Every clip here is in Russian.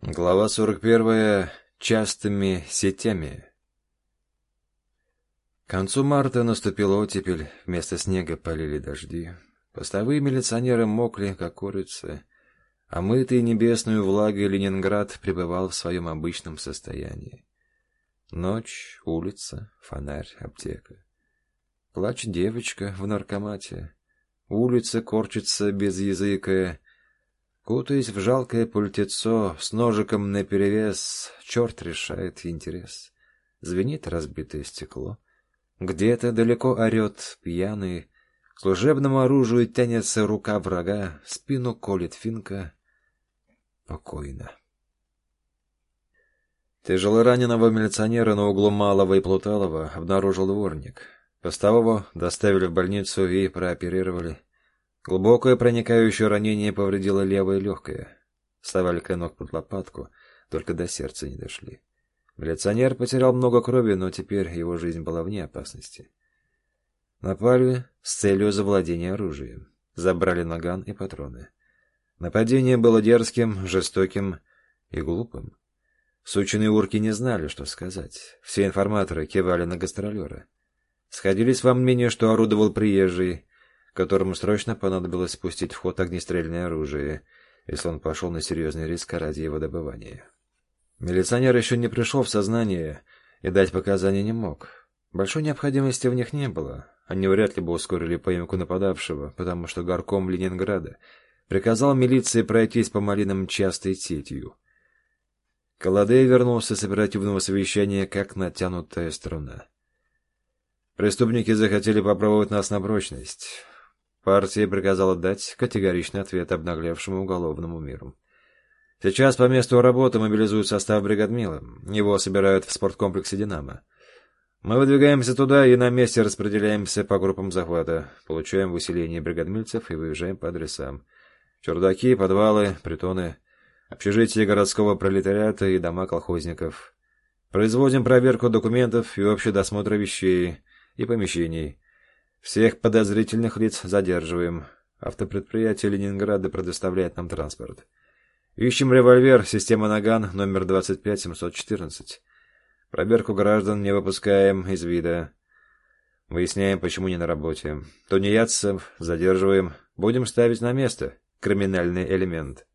Глава 41. Частыми сетями. К концу марта наступила оттепель, вместо снега полили дожди. Постовые милиционеры мокли, как курицы, а мытый небесную влагой Ленинград пребывал в своем обычном состоянии. Ночь, улица, фонарь, аптека. Плачет девочка в наркомате. Улица корчится без языка, Кутаясь в жалкое пультецо, с ножиком наперевес, черт решает интерес. Звенит разбитое стекло. Где-то далеко орет пьяный, к служебному оружию тянется рука врага, спину колет финка. Покойно. Тяжело раненого милиционера на углу Малого и Плуталова обнаружил дворник. Постового доставили в больницу и прооперировали. Глубокое проникающее ранение повредило левое легкое. Вставали клинок под лопатку, только до сердца не дошли. Милиционер потерял много крови, но теперь его жизнь была вне опасности. Напали с целью завладения оружием. Забрали наган и патроны. Нападение было дерзким, жестоким и глупым. Сученые урки не знали, что сказать. Все информаторы кивали на гастролера. Сходились во мнении, что орудовал приезжий, которому срочно понадобилось спустить в ход огнестрельное оружие, если он пошел на серьезный риск ради его добывания. Милиционер еще не пришел в сознание и дать показания не мог. Большой необходимости в них не было. Они вряд ли бы ускорили поимку нападавшего, потому что горком Ленинграда приказал милиции пройтись по малинам частой сетью. Колодей вернулся с оперативного совещания, как натянутая струна. Преступники захотели попробовать нас на прочность. Партия приказала дать категоричный ответ обнаглевшему уголовному миру. Сейчас по месту работы мобилизуют состав бригадмила. Его собирают в спорткомплексе «Динамо». Мы выдвигаемся туда и на месте распределяемся по группам захвата, получаем выселение бригадмильцев и выезжаем по адресам. Чердаки, подвалы, притоны, общежития городского пролетариата и дома колхозников. Производим проверку документов и общий досмотр вещей и помещений. Всех подозрительных лиц задерживаем. Автопредприятие Ленинграда предоставляет нам транспорт. Ищем револьвер, система «Наган», номер 25714. Проверку граждан не выпускаем из вида. Выясняем, почему не на работе. Тунеядцев задерживаем. Будем ставить на место. Криминальный элемент.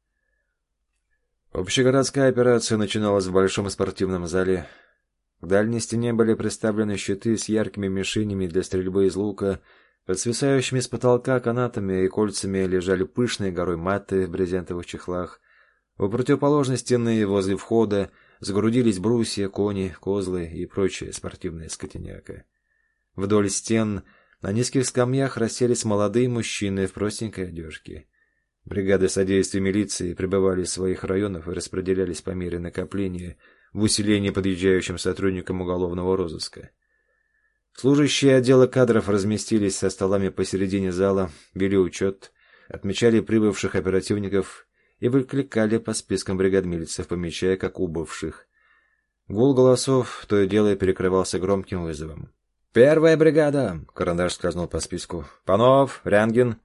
Общегородская операция начиналась в большом спортивном зале в дальней стене были представлены щиты с яркими мишенями для стрельбы из лука. Под свисающими с потолка канатами и кольцами лежали пышные горой маты в брезентовых чехлах. У противоположной стены возле входа сгрудились брусья, кони, козлы и прочая спортивная скотиняка. Вдоль стен на низких скамьях расселись молодые мужчины в простенькой одежке. Бригады содействия милиции пребывали в своих районах и распределялись по мере накопления в усилении подъезжающим сотрудникам уголовного розыска. Служащие отдела кадров разместились со столами посередине зала, вели учет, отмечали прибывших оперативников и выкликали по спискам бригадмильцев, помечая как убывших. Гул голосов то и дело перекрывался громким вызовом. «Первая бригада!» — карандаш скользнул по списку. «Панов, Рянгин,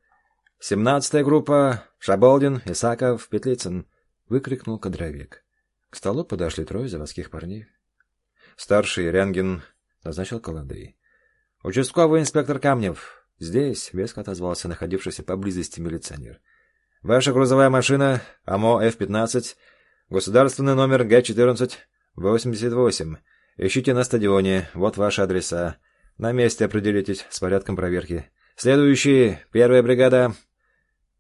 семнадцатая группа, Шаболдин, Исаков, Петлицын!» — выкрикнул кадровик. К столу подошли трое заводских парней. Старший Рянгин назначил Колодей. «Участковый инспектор Камнев. Здесь», — веско отозвался находившийся поблизости милиционер. «Ваша грузовая машина АМО F-15, государственный номер Г-14-88. Ищите на стадионе, вот ваши адреса. На месте определитесь с порядком проверки. Следующий, первая бригада».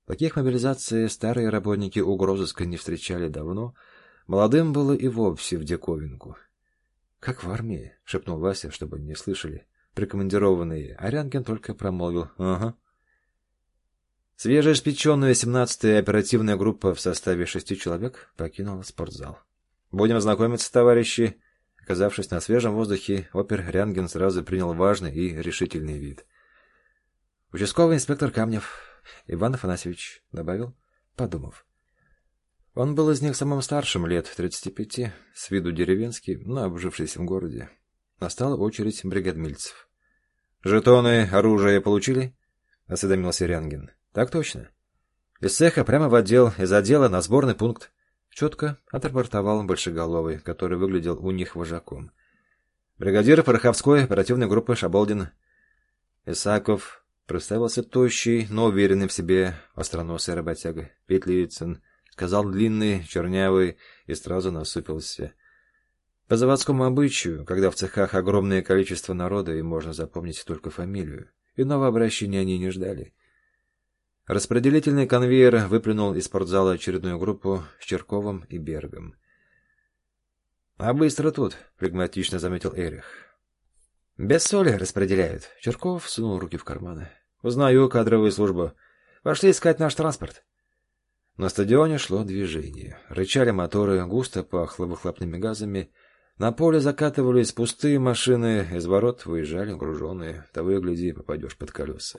Таких мобилизаций старые работники угрозыска не встречали давно, — Молодым было и вовсе в диковинку. — Как в армии, — шепнул Вася, чтобы не слышали. Прикомандированные, а Рянкин только промолвил. — Ага. Свежеиспеченная 17-я оперативная группа в составе шести человек покинула спортзал. — Будем знакомиться, товарищи. Оказавшись на свежем воздухе, опер Рянгин сразу принял важный и решительный вид. — Участковый инспектор Камнев, Иван Афанасьевич, — добавил, подумав. Он был из них самым старшим, лет 35, с виду деревенский, но обжившийся в городе. Настала очередь бригадмильцев. «Жетоны, оружие получили?» — осведомился Рянгин. «Так точно. Из цеха прямо в отдел, из отдела на сборный пункт. Четко отрапортовал Большеголовый, который выглядел у них вожаком. Бригадир Пороховской оперативной группы Шаболдин. Исаков представился тощий, но уверенный в себе остроносый работяга. Петлицын, сказал длинный, чернявый и сразу насупился. По заводскому обычаю, когда в цехах огромное количество народа и можно запомнить только фамилию, иного обращения они не ждали. Распределительный конвейер выплюнул из спортзала очередную группу с Черковым и Бергом. «А быстро тут», — флегматично заметил Эрих. «Без соли распределяют». Черков сунул руки в карманы. «Узнаю кадровую службу. Пошли искать наш транспорт». На стадионе шло движение. Рычали моторы, густо пахло выхлопными газами. На поле закатывались пустые машины, из ворот выезжали груженные. Того и гляди, попадешь под колеса.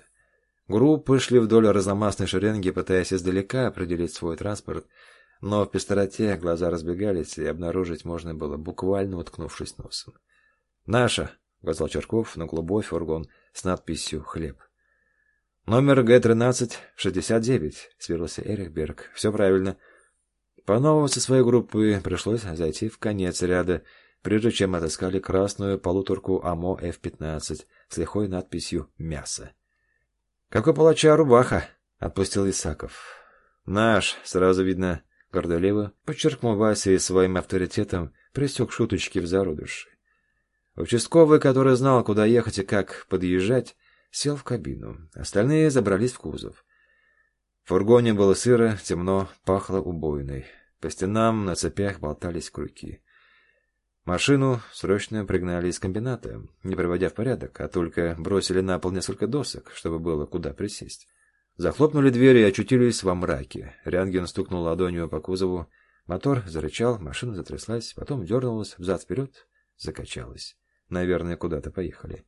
Группы шли вдоль разномастной шеренги, пытаясь издалека определить свой транспорт, но в пестроте глаза разбегались, и обнаружить можно было, буквально уткнувшись носом. «Наша!» — указал Черков на голубой фургон с надписью «Хлеб». «Номер Г-13-69», — сверился Эрих Берг. «Все правильно». По своей группы пришлось зайти в конец ряда, прежде чем отыскали красную полуторку АМО F-15 с лихой надписью «Мясо». «Как у палача рубаха», — отпустил Исаков. «Наш», — сразу видно, гордоливо, подчеркнул Вася своим авторитетом пресек шуточки в зародыши. Участковый, который знал, куда ехать и как подъезжать, сел в кабину. Остальные забрались в кузов. В фургоне было сыро, темно, пахло убойной. По стенам на цепях болтались крюки. Машину срочно пригнали из комбината, не приводя в порядок, а только бросили на пол несколько досок, чтобы было куда присесть. Захлопнули двери и очутились во мраке. Рянген стукнул ладонью по кузову. Мотор зарычал, машина затряслась, потом дернулась взад-вперед, закачалась. Наверное, куда-то поехали.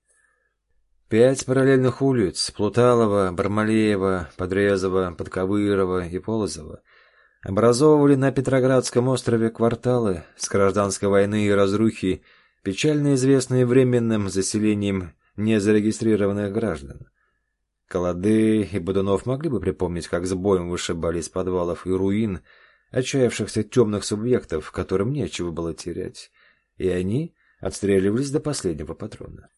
Пять параллельных улиц — Плуталова, Бармалеева, Подрезова, Подковырова и Полозова — образовывали на Петроградском острове кварталы с гражданской войны и разрухи, печально известные временным заселением незарегистрированных граждан. Колоды и Бодунов могли бы припомнить, как с боем вышибали из подвалов и руин отчаявшихся темных субъектов, которым нечего было терять, и они отстреливались до последнего патрона.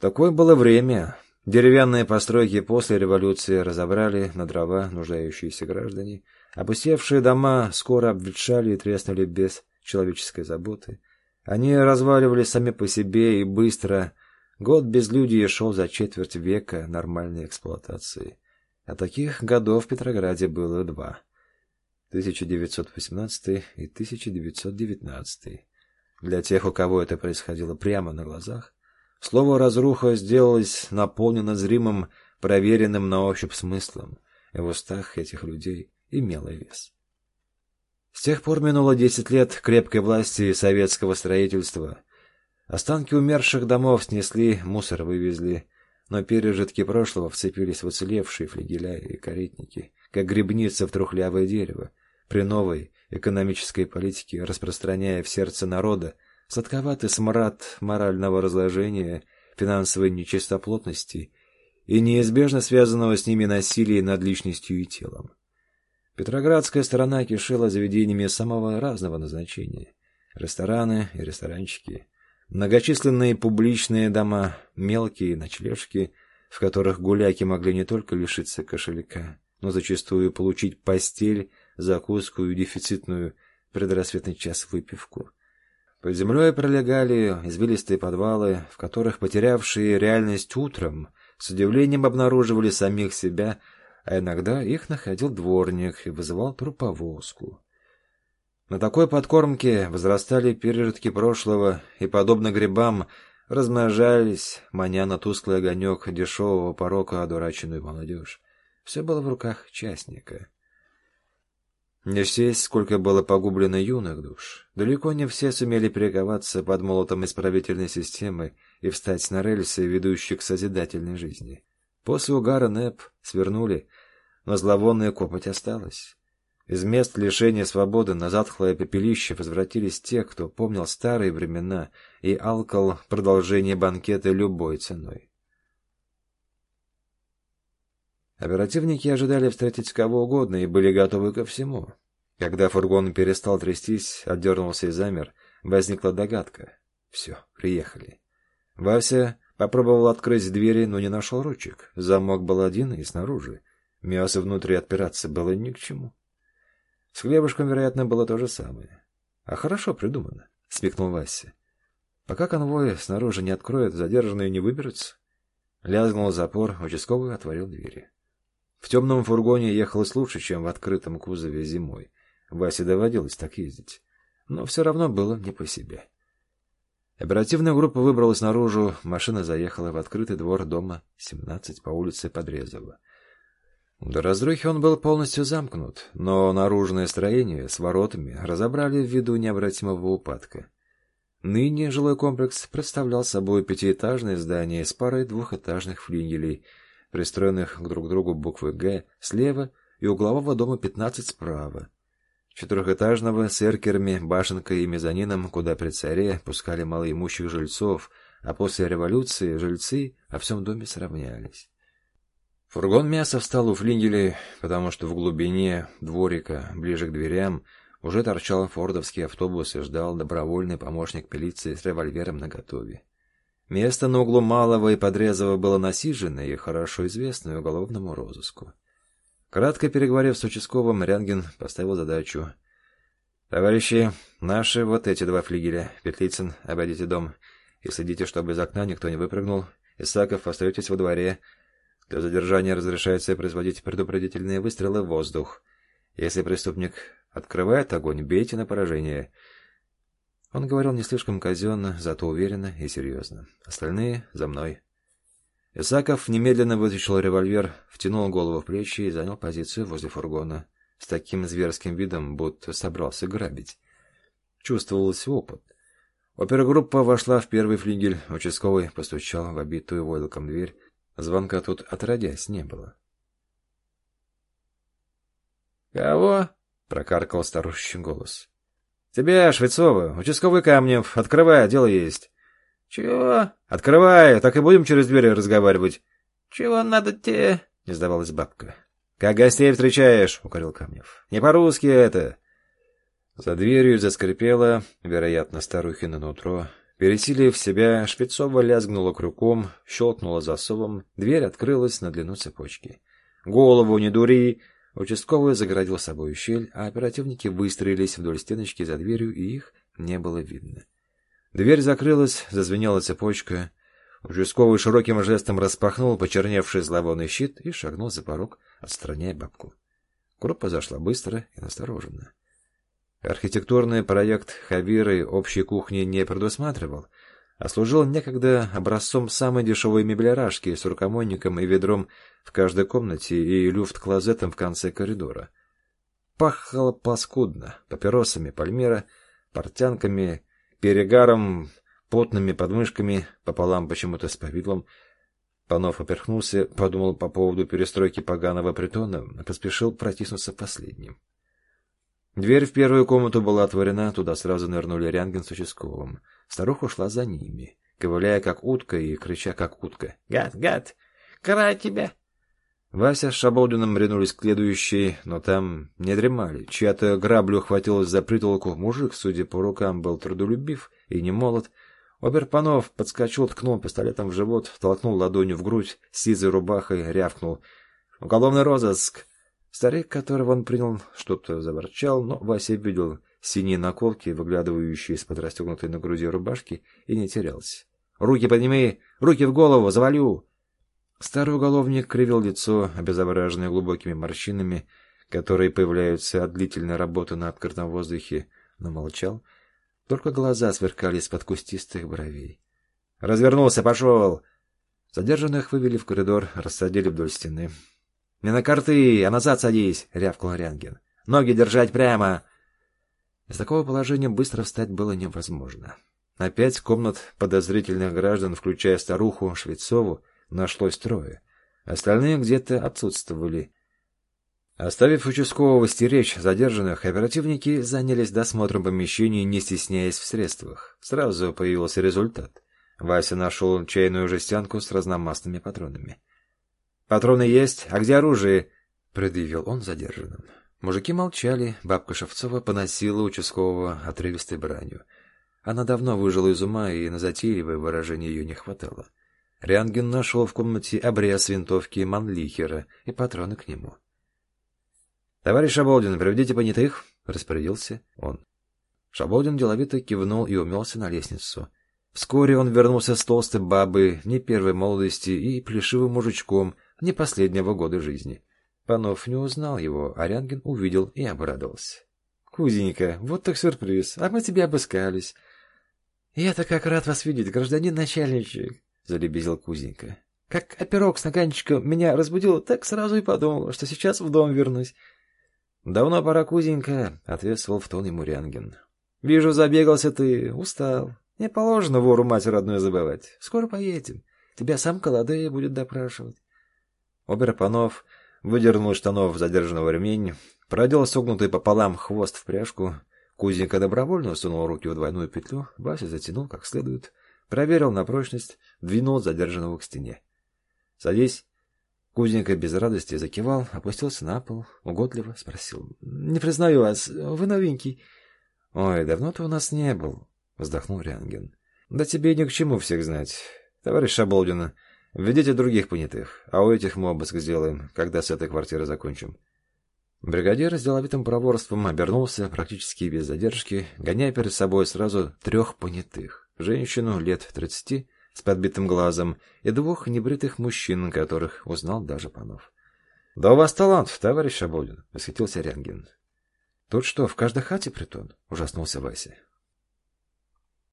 Такое было время. Деревянные постройки после революции разобрали на дрова нуждающиеся граждане, Опустевшие дома скоро обветшали и треснули без человеческой заботы. Они разваливались сами по себе и быстро. Год безлюдия шел за четверть века нормальной эксплуатации. А таких годов в Петрограде было два. 1918 и 1919. Для тех, у кого это происходило прямо на глазах, слово «разруха» сделалось наполнено зримым, проверенным на ощупь смыслом. И в устах этих людей имела вес. С тех пор минуло десять лет крепкой власти советского строительства. Останки умерших домов снесли, мусор вывезли, но пережитки прошлого вцепились в уцелевшие флигеля и каретники, как грибница в трухлявое дерево, при новой экономической политике, распространяя в сердце народа сладковатый смрад морального разложения, финансовой нечистоплотности и неизбежно связанного с ними насилия над личностью и телом. Петроградская сторона кишела заведениями самого разного назначения. Рестораны и ресторанчики, многочисленные публичные дома, мелкие ночлежки, в которых гуляки могли не только лишиться кошелька, но зачастую получить постель, закуску и дефицитную предрассветный час выпивку. Под землей пролегали извилистые подвалы, в которых потерявшие реальность утром с удивлением обнаруживали самих себя – а иногда их находил дворник и вызывал труповозку. На такой подкормке возрастали пережитки прошлого и, подобно грибам, размножались, маня на тусклый огонек дешевого порока одураченную молодежь. Все было в руках частника. Не счесть, сколько было погублено юных душ. Далеко не все сумели перековаться под молотом исправительной системы и встать на рельсы, ведущие к созидательной жизни. После угара НЭП свернули, но зловонная копоть осталась. Из мест лишения свободы на затхлое пепелище возвратились те, кто помнил старые времена и алкал продолжение банкета любой ценой. Оперативники ожидали встретить кого угодно и были готовы ко всему. Когда фургон перестал трястись, отдернулся и замер, возникла догадка. Все, приехали. Вася попробовал открыть двери, но не нашел ручек. Замок был один и снаружи. Мясо внутри отпираться было ни к чему. С хлебушком, вероятно, было то же самое. А хорошо придумано, — смекнул Вася. Пока конвой снаружи не откроет, задержанные не выберутся. Лязгнул запор, участковый отворил двери. В темном фургоне ехалось лучше, чем в открытом кузове зимой. Васе доводилось так ездить. Но все равно было не по себе. Оперативная группа выбралась наружу, машина заехала в открытый двор дома 17 по улице Подрезова. До разрухи он был полностью замкнут, но наружное строение с воротами разобрали ввиду необратимого упадка. Ныне жилой комплекс представлял собой пятиэтажное здание с парой двухэтажных флигелей, пристроенных друг к другу буквы «Г» слева и углового дома 15 справа, четырехэтажного с эркерами, башенкой и мезонином, куда при царе пускали малоимущих жильцов, а после революции жильцы о всем доме сравнялись. Фургон мяса встал у флигелей, потому что в глубине дворика, ближе к дверям, уже торчал фордовский автобус и ждал добровольный помощник милиции с револьвером наготове. Место на углу Малого и Подрезова было насижено и хорошо известно уголовному розыску. Кратко переговорив с участковым, Рянгин поставил задачу. «Товарищи, наши вот эти два флигеля. Петлицын, обойдите дом и следите, чтобы из окна никто не выпрыгнул. Исаков, остаетесь во дворе». Для задержания разрешается производить предупредительные выстрелы в воздух. Если преступник открывает огонь, бейте на поражение. Он говорил не слишком казенно, зато уверенно и серьезно. Остальные за мной. Исаков немедленно вытащил револьвер, втянул голову в плечи и занял позицию возле фургона. С таким зверским видом, будто собрался грабить. Чувствовался опыт. Опергруппа вошла в первый флигель, участковый постучал в обитую войлоком дверь, Звонка тут отродясь не было. «Кого?» — прокаркал старущий голос. «Тебя, Швецова, участковый Камнев. Открывай, дело есть». «Чего?» «Открывай, так и будем через двери разговаривать». «Чего надо тебе?» — не сдавалась бабка. «Как гостей встречаешь?» — укорил Камнев. «Не по-русски это». За дверью заскрипело, вероятно, старухина нутро, Пересилив себя, Шпицова лязгнула крюком, щелкнула засовом, дверь открылась на длину цепочки. «Голову не дури!» Участковый загородил собой щель, а оперативники выстроились вдоль стеночки за дверью, и их не было видно. Дверь закрылась, зазвенела цепочка. Участковый широким жестом распахнул почерневший зловонный щит и шагнул за порог, отстраняя бабку. Группа зашла быстро и настороженно. Архитектурный проект Хавиры общей кухни не предусматривал, а служил некогда образцом самой дешевой меблярашки с рукомойником и ведром в каждой комнате и люфт-клозетом в конце коридора. Пахло паскудно, папиросами пальмира, портянками, перегаром, потными подмышками, пополам почему-то с повидлом. Панов оперхнулся, подумал по поводу перестройки поганого притона, поспешил протиснуться последним. Дверь в первую комнату была отворена, туда сразу нырнули Рянгин с участковым. Старуха шла за ними, ковыляя как утка и крича как утка. «Гад, гад! Край тебя!» Вася с Шаболдиным ринулись к следующей, но там не дремали. Чья-то граблю хватилась за притолку. Мужик, судя по рукам, был трудолюбив и не молод. Оберпанов подскочил, ткнул пистолетом в живот, толкнул ладонью в грудь, сизой рубахой рявкнул. «Уголовный розыск!» Старик, которого он принял, что-то заворчал, но Вася видел синие наколки, выглядывающие из-под расстегнутой на груди рубашки, и не терялся. «Руки подними! Руки в голову! Завалю!» Старый уголовник кривил лицо, обезображенное глубокими морщинами, которые появляются от длительной работы на открытом воздухе, но молчал. Только глаза сверкали из-под кустистых бровей. «Развернулся! Пошел!» Задержанных вывели в коридор, рассадили вдоль стены. «Не на карты, а назад садись!» — рявкнул Рянгин. «Ноги держать прямо!» Из такого положения быстро встать было невозможно. Опять комнат подозрительных граждан, включая старуху Швецову, нашлось трое. Остальные где-то отсутствовали. Оставив участкового стеречь задержанных, оперативники занялись досмотром помещений, не стесняясь в средствах. Сразу появился результат. Вася нашел чайную жестянку с разномастными патронами. «Патроны есть, а где оружие?» — предъявил он задержанным. Мужики молчали, бабка Шевцова поносила участкового отрывистой бранью. Она давно выжила из ума, и на затейливое выражение ее не хватало. Рянген нашел в комнате обрез винтовки Манлихера и патроны к нему. — Товарищ Шаболдин, приведите понятых, — распорядился он. Шаболдин деловито кивнул и умелся на лестницу. Вскоре он вернулся с толстой бабой, не первой молодости, и плешивым мужичком, не последнего года жизни. Панов не узнал его, а Рянгин увидел и обрадовался. — Кузенька, вот так сюрприз, а мы тебя обыскались. — Я-то как рад вас видеть, гражданин начальничек, — залебезил Кузенька. — Как оперок с наганчиком меня разбудил, так сразу и подумал, что сейчас в дом вернусь. — Давно пора, Кузенька, — ответствовал в тон ему Рянгин. — Вижу, забегался ты, устал. Не положено вору мать родную забывать. Скоро поедем. Тебя сам Колодея будет допрашивать. Обер Панов выдернул из штанов задержанного ремень, продел согнутый пополам хвост в пряжку. Кузенька добровольно сунул руки в двойную петлю, Вася затянул как следует, проверил на прочность, двинул задержанного к стене. — Садись. Кузенька без радости закивал, опустился на пол, угодливо спросил. — Не признаю вас, вы новенький. — Ой, давно ты у нас не был, — вздохнул Рянген. — Да тебе ни к чему всех знать. Товарищ Шаболдин, введите других понятых, а у этих мы обыск сделаем, когда с этой квартиры закончим. Бригадир с деловитым проворством обернулся практически без задержки, гоняя перед собой сразу трех понятых. Женщину лет тридцати с подбитым глазом и двух небритых мужчин, которых узнал даже Панов. — Да у вас талант, товарищ Шаболдин, — восхитился Рянгин. — Тут что, в каждой хате притон? — ужаснулся Вася.